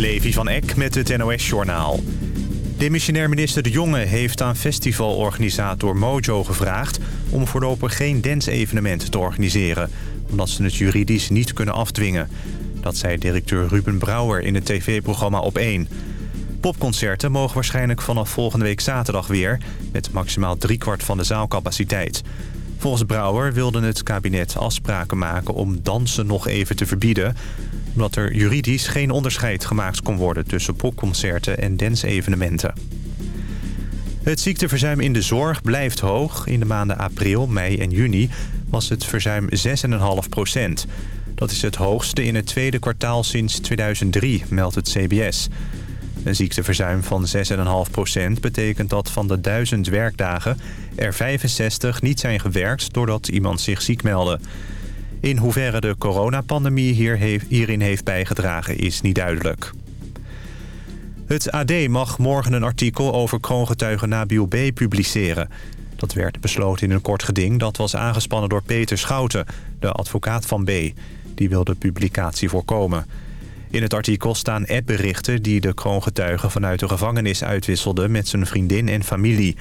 Levi van Eck met het NOS-journaal. Demissionair minister De Jonge heeft aan festivalorganisator Mojo gevraagd... om voorlopig geen dance-evenement te organiseren... omdat ze het juridisch niet kunnen afdwingen. Dat zei directeur Ruben Brouwer in het tv-programma Op1. Popconcerten mogen waarschijnlijk vanaf volgende week zaterdag weer... met maximaal driekwart van de zaalcapaciteit. Volgens Brouwer wilde het kabinet afspraken maken om dansen nog even te verbieden omdat er juridisch geen onderscheid gemaakt kon worden... tussen popconcerten en dansevenementen. Het ziekteverzuim in de zorg blijft hoog. In de maanden april, mei en juni was het verzuim 6,5 procent. Dat is het hoogste in het tweede kwartaal sinds 2003, meldt het CBS. Een ziekteverzuim van 6,5 procent betekent dat van de 1000 werkdagen... er 65 niet zijn gewerkt doordat iemand zich ziek meldde. In hoeverre de coronapandemie hier hierin heeft bijgedragen is niet duidelijk. Het AD mag morgen een artikel over kroongetuige Nabil B. publiceren. Dat werd besloten in een kort geding dat was aangespannen door Peter Schouten, de advocaat van B. Die wil de publicatie voorkomen. In het artikel staan appberichten die de kroongetuige vanuit de gevangenis uitwisselde met zijn vriendin en familie.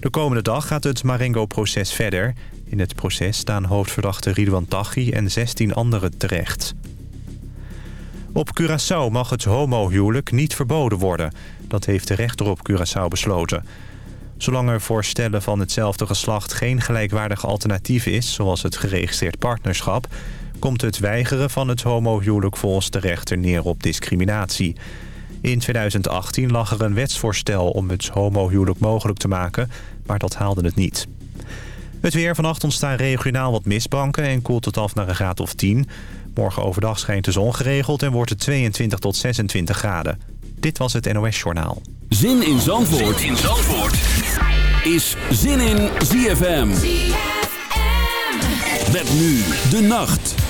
De komende dag gaat het Marengo-proces verder. In het proces staan hoofdverdachte Ridwan Taghi en 16 anderen terecht. Op Curaçao mag het homohuwelijk niet verboden worden. Dat heeft de rechter op Curaçao besloten. Zolang er voor stellen van hetzelfde geslacht geen gelijkwaardig alternatief is... zoals het geregistreerd partnerschap... komt het weigeren van het homohuwelijk volgens de rechter neer op discriminatie. In 2018 lag er een wetsvoorstel om het homohuwelijk mogelijk te maken... maar dat haalde het niet. Het weer vannacht ontstaan regionaal wat mistbanken en koelt het af naar een graad of 10. Morgen overdag schijnt de zon geregeld en wordt het 22 tot 26 graden. Dit was het NOS Journaal. Zin in Zandvoort, zin in Zandvoort. is Zin in ZFM. ZFM. Met nu de nacht.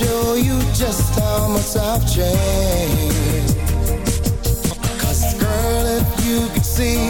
show you just how much I've changed. Cause girl, if you could see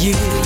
you.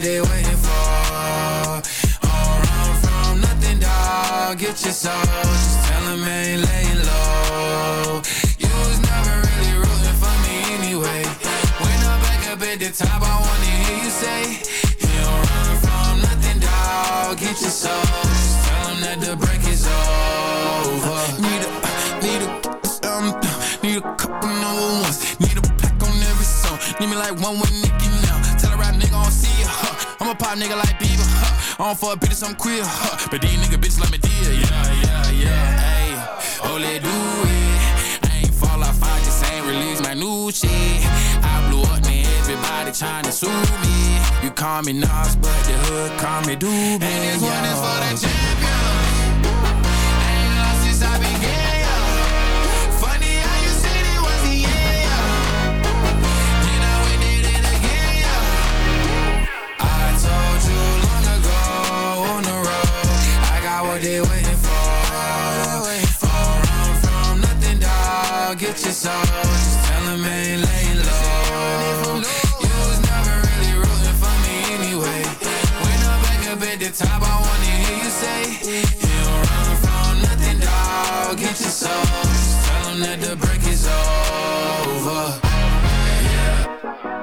they waiting for. Don't run from nothing, dog. Get your soul. Just tell them I ain't laying low. You was never really rooting for me anyway. When I back up at the top, I wanna hear you say, You don't run from nothing, dog. Get your soul. Just tell them that the break is over. Need a, need a, um, need a couple number ones. Need a pack on every song. Need me like one, one, pop nigga like Bieber. Huh. I don't fuck I'm queer. Huh. But these nigga bitches like me dear. Yeah, yeah, yeah. ayy. oh, let do it. I ain't fall off, I just ain't release my new shit. I blew up, man. Everybody tryna sue me. You call me Nas, but the hood call me Doobie. And this one is for the champion. Get your soul, just tell 'em ain't laying low. You was never really rooting for me anyway. When I'm back up at the top, I wanna hear you say, You don't run from nothing, dog. Get your soul, just tell 'em that the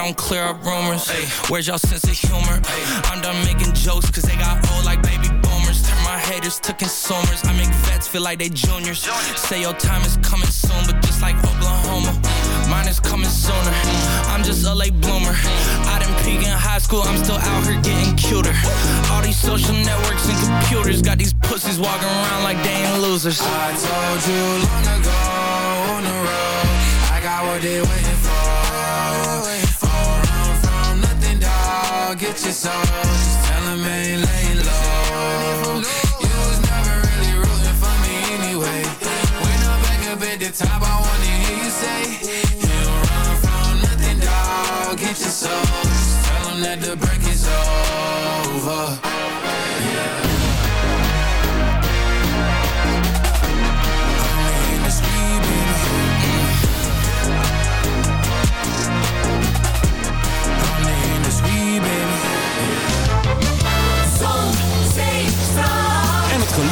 don't clear up rumors. Ay, where's y'all sense of humor? Ay, I'm done making jokes, cause they got old like baby boomers. Turn my haters to consumers. I make vets feel like they juniors. Say your time is coming soon, but just like Oklahoma, mine is coming sooner. I'm just a late bloomer. I didn't peak in high school, I'm still out here getting cuter. All these social networks and computers got these pussies walking around like they ain't losers. I told you long ago on the road, I got what they waiting dog. Get your soul, just tell 'em ain't laying low. You was never really rooting for me anyway. When I'm back up at the top, I wanna hear you say, You don't run from nothing, dog. Get your soul, just tell 'em that the break is over.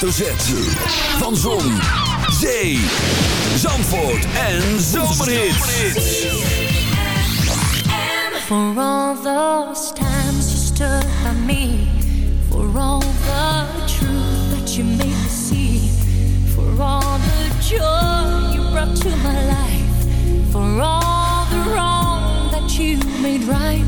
The Z. Van Zon, Zee, Zandvoort en Zomerhit. For all those times you stood by me. For all the truth that you made me see. For all the joy you brought to my life. For all the wrong that you made right.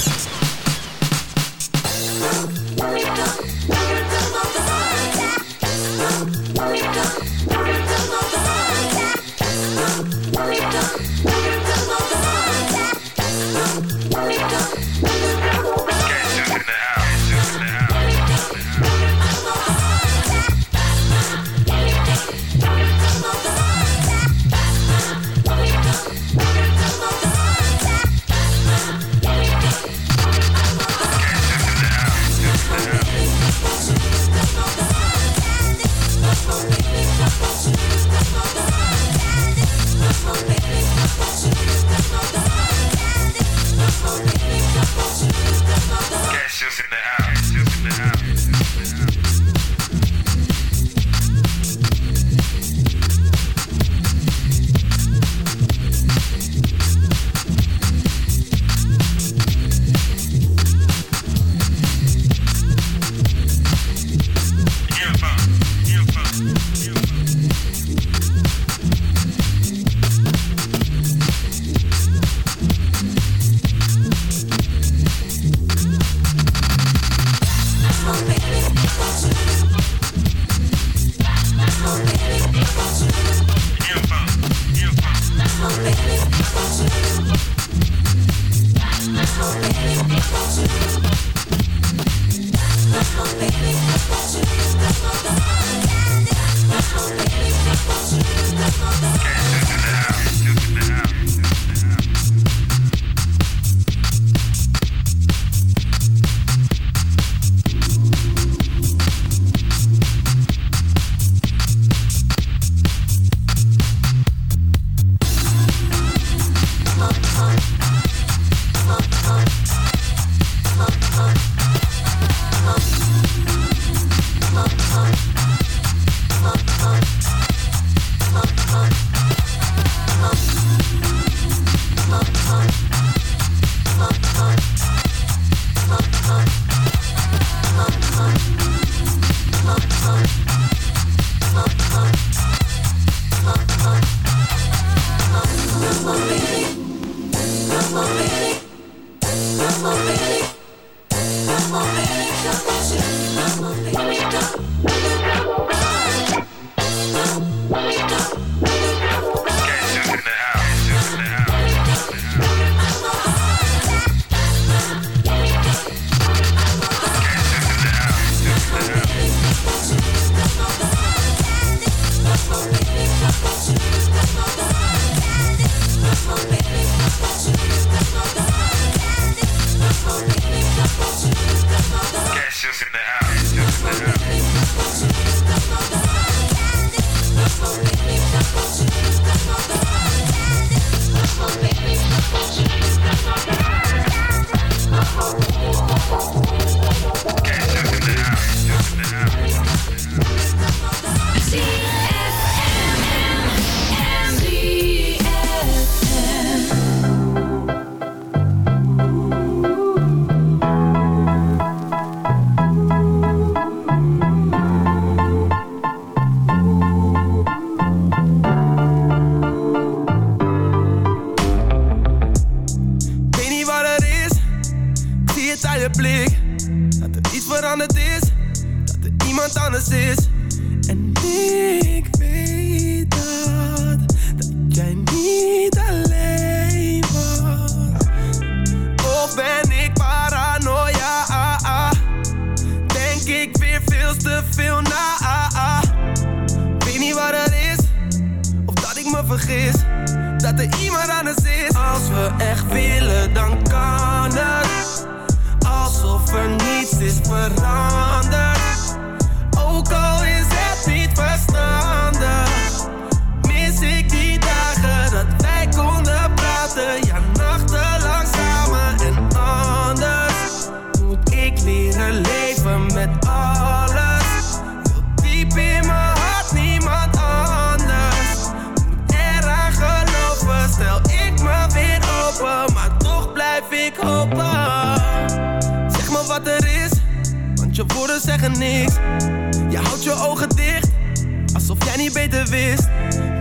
alsof jij niet beter wist.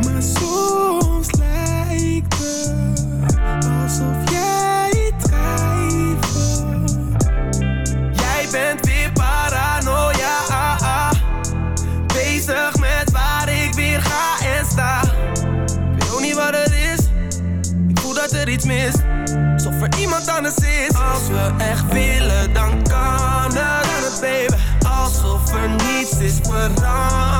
Maar soms lijkt het alsof jij drijft. Jij bent weer paranoia. Ah, ah. Bezig met waar ik weer ga en sta. Ik weet ook niet wat het is. Ik voel dat er iets mis, Alsof er iemand anders is. Als we echt willen, dan kan het, het baby. Alsof er niets is veranderd.